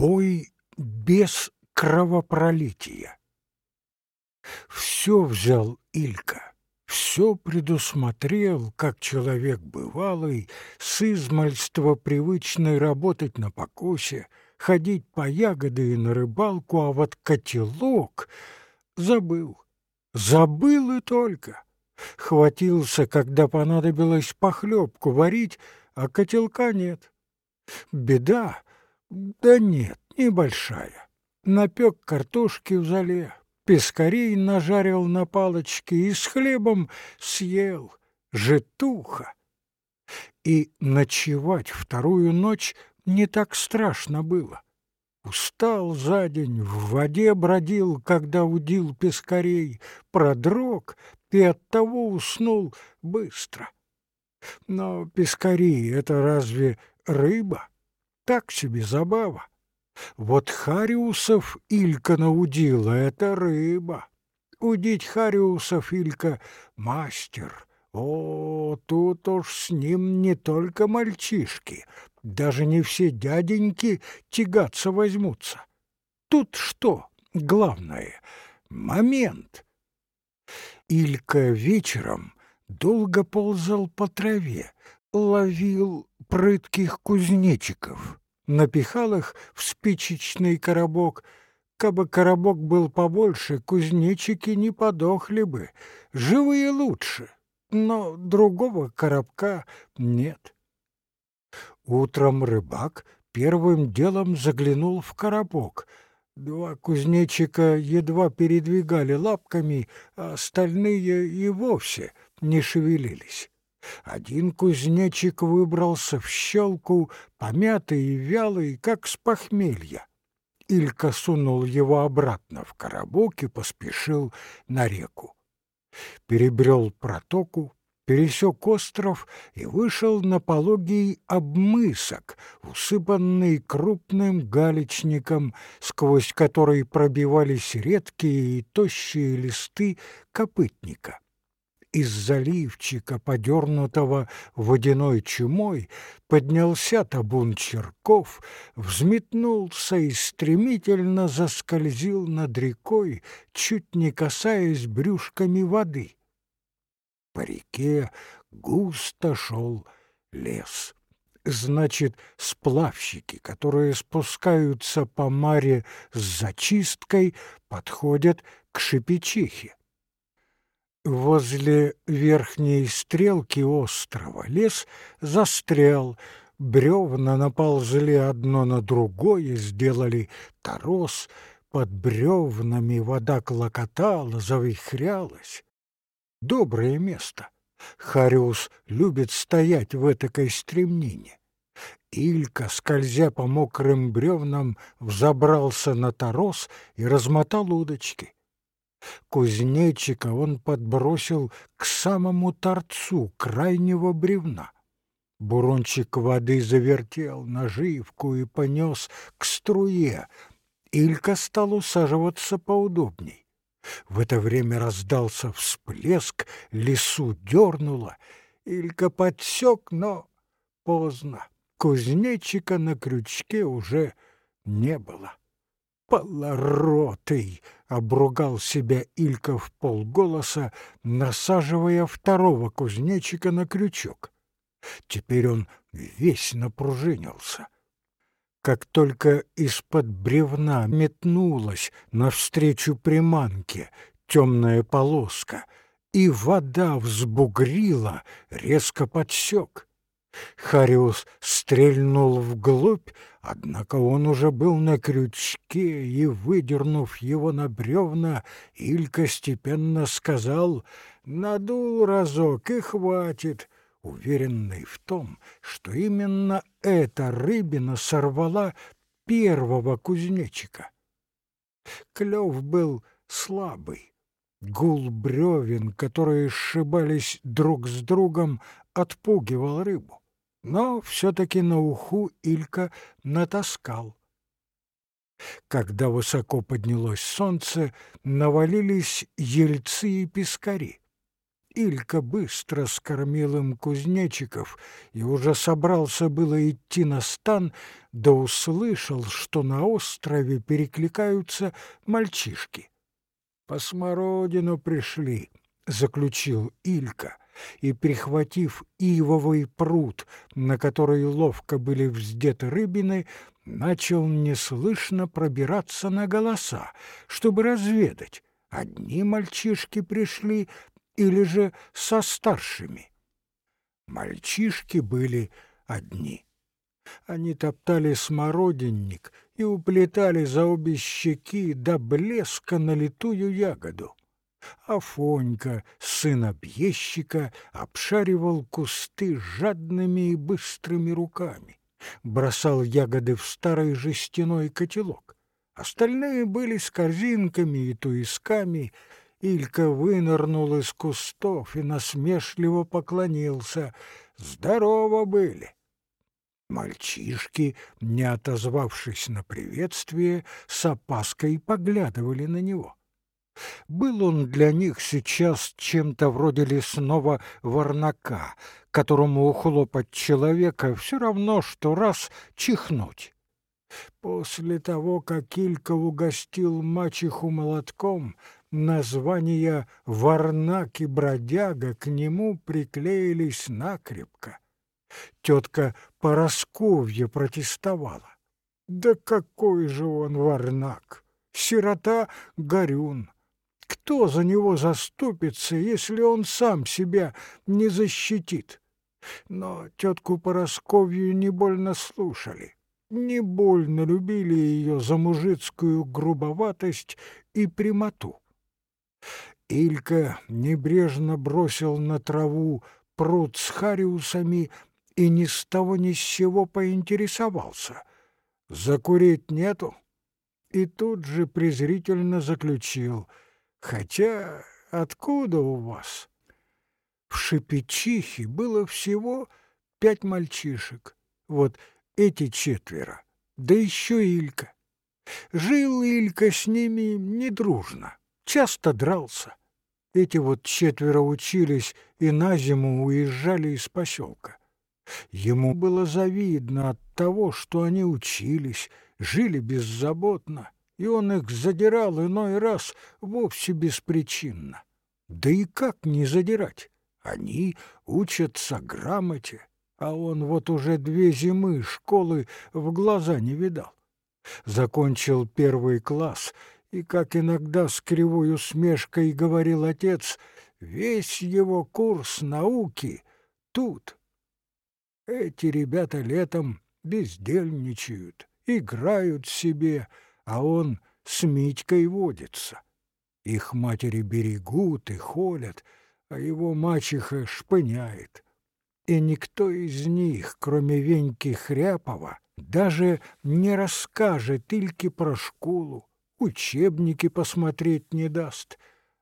Бой без кровопролития. Все взял Илька, все предусмотрел, как человек бывалый, с измальства привычной работать на покосе, ходить по ягоды и на рыбалку, а вот котелок забыл. Забыл и только. Хватился, когда понадобилось похлебку варить, а котелка нет. Беда? Да нет, небольшая. Напек картошки в зале, пескарей нажарил на палочке и с хлебом съел. Житуха. И ночевать вторую ночь не так страшно было. Устал за день, в воде бродил, когда удил пескарей, продрог и оттого уснул быстро. Но пескари — это разве рыба? Так себе забава. Вот хариусов Илька наудила — это рыба. Удить хариусов Илька — мастер. О, тут уж с ним не только мальчишки, даже не все дяденьки тягаться возьмутся. Тут что главное? Момент. Илька вечером долго ползал по траве, ловил прытких кузнечиков, напихал их в спичечный коробок. Кабы коробок был побольше, кузнечики не подохли бы, живые лучше, но другого коробка нет. Утром рыбак первым делом заглянул в коробок. Два кузнечика едва передвигали лапками, а остальные и вовсе не шевелились. Один кузнечик выбрался в щелку, помятый и вялый, как с похмелья. Илька сунул его обратно в коробок и поспешил на реку. Перебрел протоку, пересек остров и вышел на пологий обмысок, усыпанный крупным галечником, сквозь который пробивались редкие и тощие листы копытника. Из заливчика, подернутого водяной чумой, поднялся табун черков, взметнулся и стремительно заскользил над рекой, чуть не касаясь брюшками воды — по реке густо шел лес. Значит, сплавщики, которые спускаются по маре с зачисткой, подходят к Шипичихе. Возле верхней стрелки острова лес застрял, бревна наползли одно на другое, сделали торос, под бревнами вода клокотала, завихрялась доброе место. Хариус любит стоять в этакой стремнине. Илька, скользя по мокрым бревнам, взобрался на торос и размотал удочки. Кузнечика он подбросил к самому торцу крайнего бревна. Бурончик воды завертел наживку и понес к струе. Илька стал усаживаться поудобней. В это время раздался всплеск, лесу дернуло. Илька подсек, но поздно. Кузнечика на крючке уже не было. «Полоротый!» — обругал себя Илька в полголоса, насаживая второго кузнечика на крючок. Теперь он весь напружинился — как только из-под бревна метнулась навстречу приманке темная полоска, и вода взбугрила, резко подсек. Хариус стрельнул вглубь, однако он уже был на крючке, и, выдернув его на бревна, Илька степенно сказал «Надул разок и хватит» уверенный в том, что именно эта рыбина сорвала первого кузнечика. Клев был слабый. Гул бревен, которые сшибались друг с другом, отпугивал рыбу. Но все-таки на уху Илька натаскал. Когда высоко поднялось солнце, навалились ельцы и пескари. Илька быстро скормил им кузнечиков и уже собрался было идти на стан, да услышал, что на острове перекликаются мальчишки. «По смородину пришли», — заключил Илька, и, прихватив ивовый пруд, на который ловко были вздеты рыбины, начал неслышно пробираться на голоса, чтобы разведать, одни мальчишки пришли или же со старшими. Мальчишки были одни. Они топтали смородинник и уплетали за обе щеки до блеска налитую ягоду. Афонька, сын объездчика, обшаривал кусты жадными и быстрыми руками, бросал ягоды в старый жестяной котелок. Остальные были с корзинками и туисками. Илька вынырнул из кустов и насмешливо поклонился. Здорово были! Мальчишки, не отозвавшись на приветствие, с опаской поглядывали на него. Был он для них сейчас чем-то вроде лесного ворнака, которому ухлопать человека все равно, что раз чихнуть. После того, как Илька угостил мачеху молотком, названия «Варнак» и «Бродяга» к нему приклеились накрепко. Тетка Поросковья протестовала. «Да какой же он Варнак! Сирота Горюн! Кто за него заступится, если он сам себя не защитит? Но тетку Поросковью не больно слушали, не больно любили ее за мужицкую грубоватость и прямоту. Илька небрежно бросил на траву пруд с хариусами и ни с того ни с сего поинтересовался. «Закурить нету?» И тут же презрительно заключил — Хотя откуда у вас? В Шепечихе было всего пять мальчишек. Вот эти четверо, да еще Илька. Жил Илька с ними недружно, часто дрался. Эти вот четверо учились и на зиму уезжали из поселка. Ему было завидно от того, что они учились, жили беззаботно, и он их задирал иной раз вовсе беспричинно. Да и как не задирать? Они учатся грамоте, а он вот уже две зимы школы в глаза не видал. Закончил первый класс, и, как иногда с кривой усмешкой говорил отец, весь его курс науки тут. Эти ребята летом бездельничают, играют себе, а он с Митькой водится. Их матери берегут и холят, а его мачеха шпыняет. И никто из них, кроме Веньки Хряпова, даже не расскажет Ильке про школу, учебники посмотреть не даст.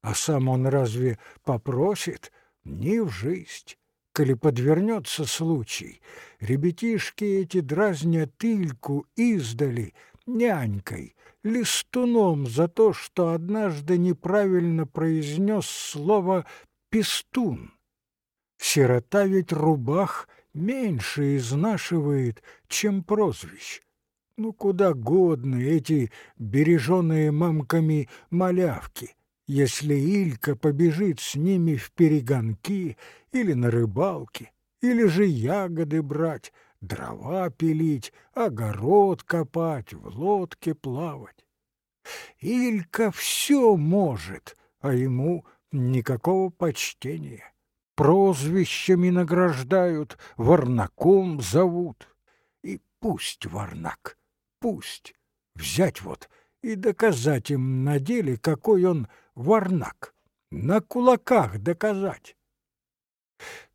А сам он разве попросит? Не в жизнь. Коли подвернется случай, ребятишки эти дразнят Ильку издали — нянькой, листуном за то, что однажды неправильно произнес слово «пестун». Сирота ведь рубах меньше изнашивает, чем прозвищ. Ну, куда годны эти береженные мамками малявки, если Илька побежит с ними в перегонки или на рыбалке, или же ягоды брать, дрова пилить, огород копать, в лодке плавать. Илька все может, а ему никакого почтения. Прозвищами награждают, варнаком зовут. И пусть варнак, пусть взять вот и доказать им на деле, какой он варнак, на кулаках доказать.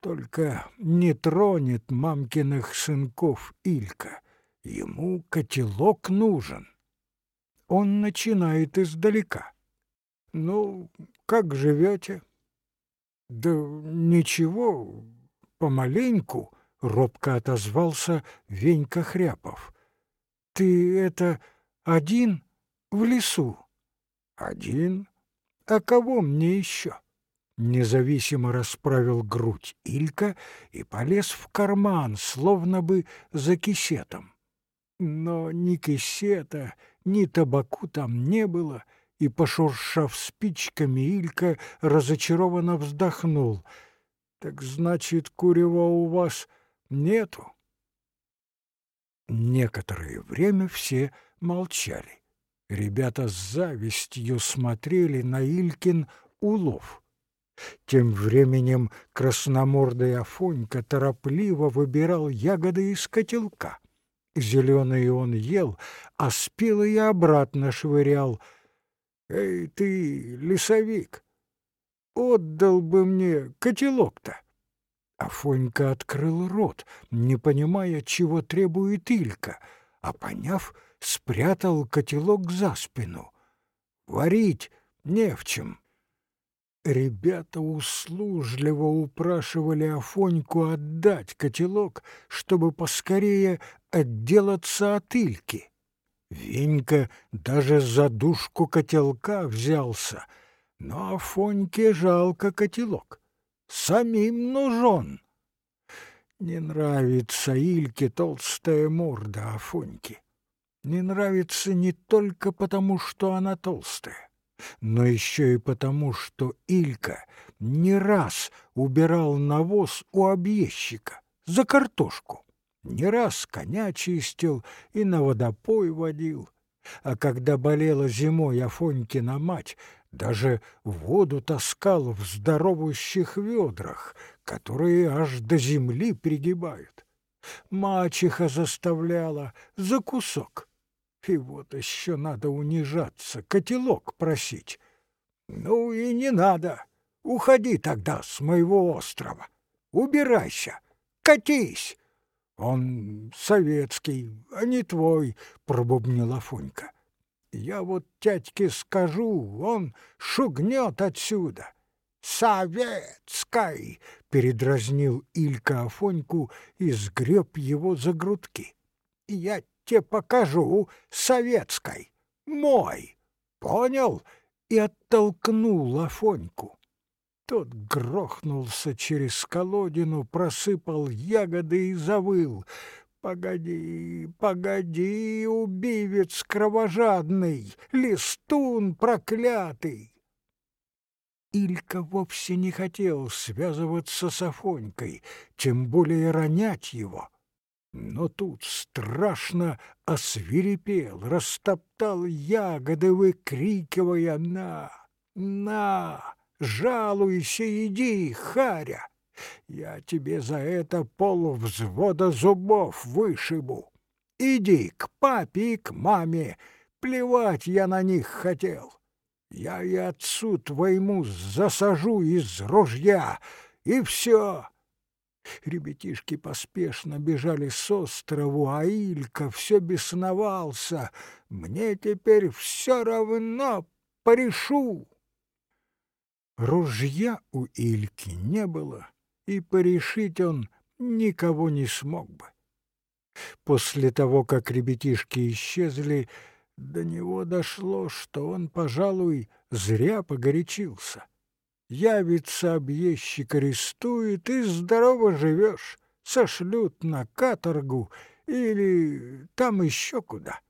Только не тронет мамкиных сынков Илька. Ему котелок нужен. Он начинает издалека. «Ну, как живете?» «Да ничего, помаленьку», — робко отозвался Венька Хряпов. «Ты это один в лесу?» «Один? А кого мне еще?» Независимо расправил грудь Илька и полез в карман, словно бы за кисетом. Но ни кисета, ни табаку там не было, и, пошуршав спичками, Илька разочарованно вздохнул. «Так значит, курева у вас нету?» Некоторое время все молчали. Ребята с завистью смотрели на Илькин улов. Тем временем красномордый Афонька торопливо выбирал ягоды из котелка. Зеленые он ел, а спелые обратно швырял. «Эй ты, лесовик, отдал бы мне котелок-то!» Афонька открыл рот, не понимая, чего требует Илька, а, поняв, спрятал котелок за спину. «Варить не в чем!» Ребята услужливо упрашивали Афоньку отдать котелок, чтобы поскорее отделаться от Ильки. Венька даже за душку котелка взялся, но Афоньке жалко котелок. Самим нужен. Не нравится Ильке толстая морда Афоньки. Не нравится не только потому, что она толстая но еще и потому, что Илька не раз убирал навоз у объездчика за картошку, не раз коня чистил и на водопой водил. А когда болела зимой Афонькина мать, даже воду таскал в здоровущих ведрах, которые аж до земли пригибают. Мачеха заставляла за кусок и вот еще надо унижаться, котелок просить. Ну и не надо. Уходи тогда с моего острова. Убирайся, катись. Он советский, а не твой, пробубнил Афонька. Я вот тятьке скажу, он шугнет отсюда. «Советской!» — передразнил Илька Афоньку и сгреб его за грудки. «Я тебе покажу советской, мой, понял?» И оттолкнул Афоньку. Тот грохнулся через колодину, просыпал ягоды и завыл. «Погоди, погоди, убивец кровожадный, листун проклятый!» Илька вовсе не хотел связываться с Афонькой, тем более ронять его. Но тут страшно освирепел, растоптал ягоды, выкрикивая «На! На! Жалуйся, иди, Харя! Я тебе за это пол взвода зубов вышибу! Иди к папе и к маме! Плевать я на них хотел! Я и отцу твоему засажу из ружья, и все!» Ребятишки поспешно бежали с острову, а Илька все бесновался. «Мне теперь все равно, порешу!» Ружья у Ильки не было, и порешить он никого не смог бы. После того, как ребятишки исчезли, до него дошло, что он, пожалуй, зря погорячился. Явится объездчик, арестует, и здорово живешь. Сошлют на каторгу или там еще куда.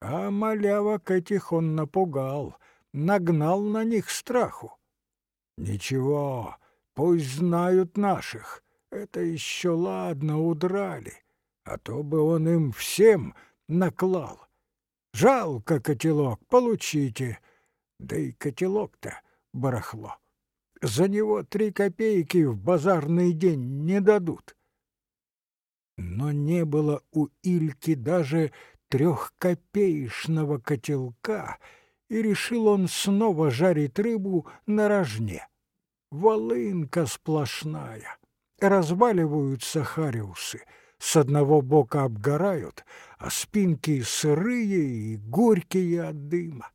А малявок этих он напугал, нагнал на них страху. Ничего, пусть знают наших, это еще ладно, удрали, а то бы он им всем наклал. Жалко котелок, получите. Да и котелок-то барахло. За него три копейки в базарный день не дадут. Но не было у Ильки даже трехкопеечного котелка, и решил он снова жарить рыбу на рожне. Волынка сплошная, разваливаются хариусы, с одного бока обгорают, а спинки сырые и горькие от дыма.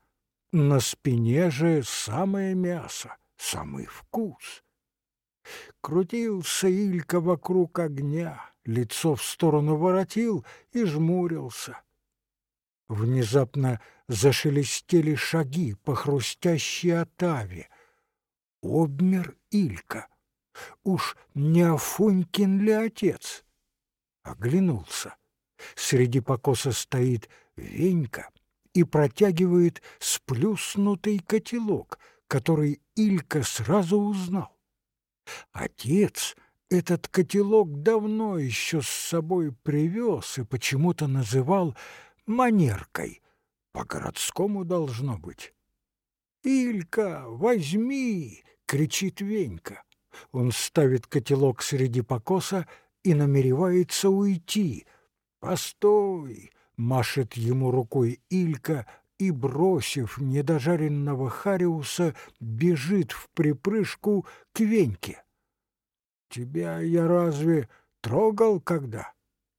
На спине же самое мясо самый вкус. Крутился Илька вокруг огня, лицо в сторону воротил и жмурился. Внезапно зашелестели шаги по хрустящей отаве. обмер Илька. Уж не Афонькин ли отец? Оглянулся. Среди покоса стоит Венька и протягивает сплюснутый котелок, который Илька сразу узнал. Отец этот котелок давно еще с собой привез и почему-то называл манеркой. По-городскому должно быть. «Илька, возьми!» — кричит Венька. Он ставит котелок среди покоса и намеревается уйти. «Постой!» — машет ему рукой Илька и, бросив недожаренного Хариуса, бежит в припрыжку к Веньке. «Тебя я разве трогал когда?»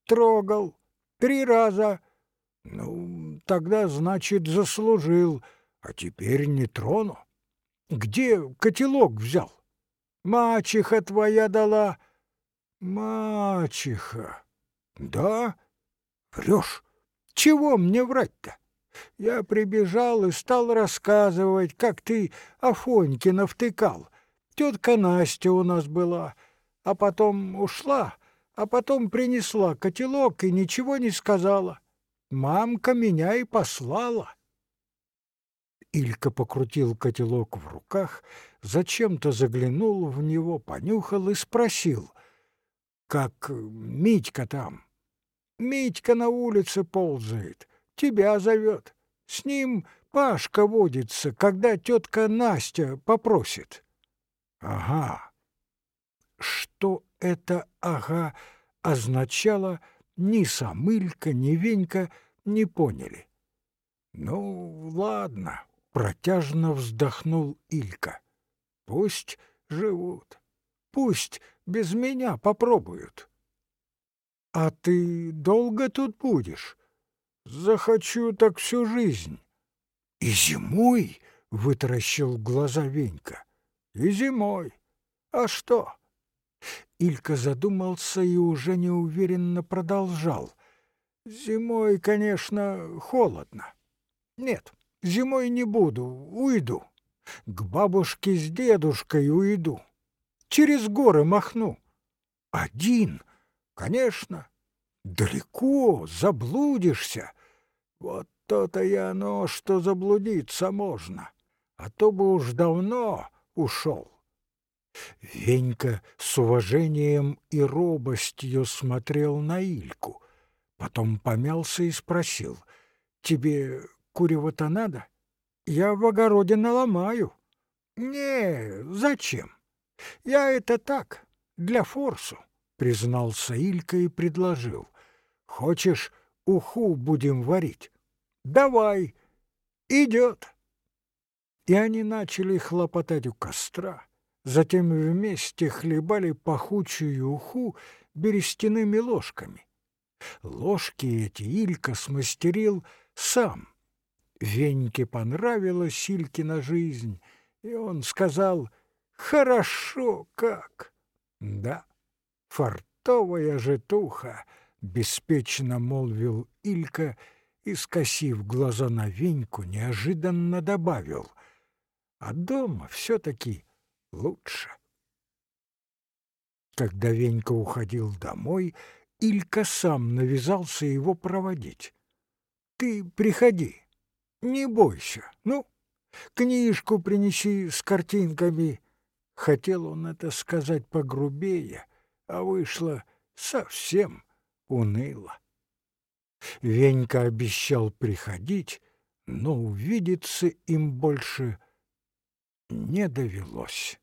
«Трогал. Три раза». «Ну, тогда, значит, заслужил, а теперь не трону. Где котелок взял?» «Мачеха твоя дала». «Мачеха? Да? Врешь? Чего мне врать-то?» Я прибежал и стал рассказывать, как ты Афонькина втыкал. Тетка Настя у нас была, а потом ушла, а потом принесла котелок и ничего не сказала. Мамка меня и послала. Илька покрутил котелок в руках, зачем-то заглянул в него, понюхал и спросил, как Митька там. Митька на улице ползает, тебя зовет. С ним Пашка водится, когда тетка Настя попросит. Ага. Что это «ага» означало, ни Самылька, ни Венька не поняли. Ну, ладно, протяжно вздохнул Илька. Пусть живут, пусть без меня попробуют. А ты долго тут будешь? Захочу так всю жизнь. И зимой, — вытаращил глаза Венька, — и зимой. А что? Илька задумался и уже неуверенно продолжал. Зимой, конечно, холодно. Нет, зимой не буду, уйду. К бабушке с дедушкой уйду. Через горы махну. Один, конечно. Далеко, заблудишься. Вот то-то и оно, что заблудиться можно, а то бы уж давно ушел. Венька с уважением и робостью смотрел на Ильку, потом помялся и спросил, «Тебе курева-то надо? Я в огороде наломаю». «Не, зачем? Я это так, для форсу», — признался Илька и предложил. «Хочешь, уху будем варить. Давай, идет. И они начали хлопотать у костра, затем вместе хлебали пахучую уху берестяными ложками. Ложки эти Илька смастерил сам. Веньке понравилась Илькина жизнь, и он сказал «Хорошо как!» «Да, фартовая житуха!» — беспечно молвил Илька и, скосив глаза на Веньку, неожиданно добавил, «А дома все-таки лучше». Когда Венька уходил домой, Илька сам навязался его проводить. «Ты приходи, не бойся, ну, книжку принеси с картинками». Хотел он это сказать погрубее, а вышло совсем уныло. Венька обещал приходить, но увидеться им больше не довелось.